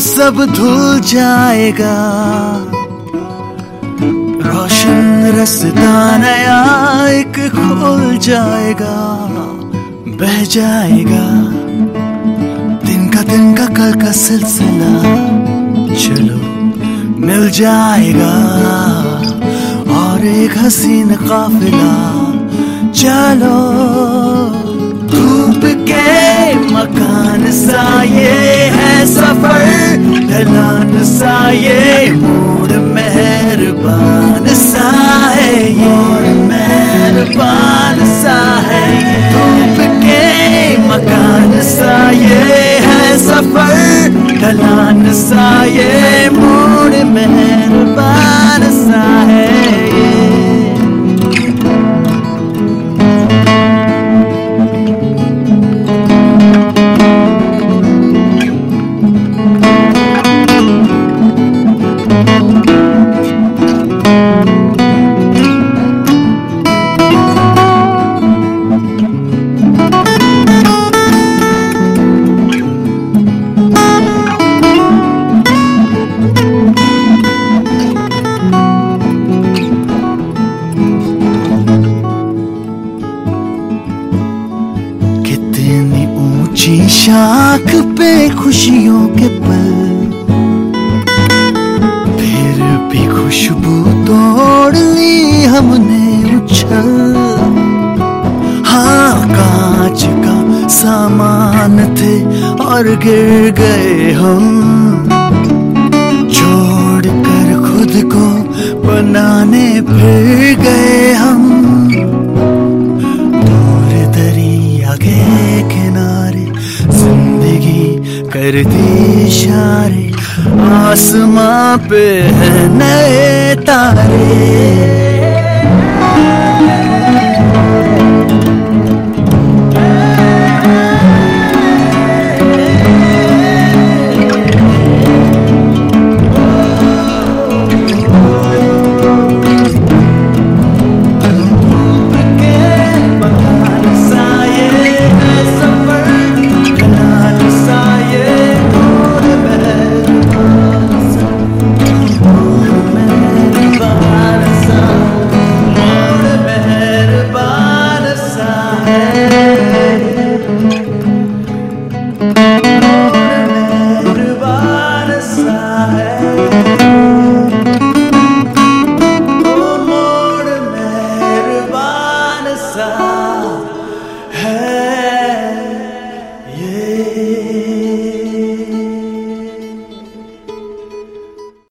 सब धुल जाएगा। रोशन रसता नया एक खुल जाएगा, बह जाएगा। दिन का दिन का कल का सिलसिला, चलो, मिल जाएगा। और एक हसीन काफिला, चलो। मेहरबान सा है ये। मेहरबान सा है धूप के मकान सा ये है सफ़र। ढलान सा ये। मोड़ मेहरबान सा है। ऊँची शाख पे खुशियों के पल। फिर भी खुशबू तोड़ ली हमने उछल। हाँ कांच का सामान थे और गिर गए हम। छोड़ कर खुद को बनाने फिर करती इशारे आसमां पे है नए तारे।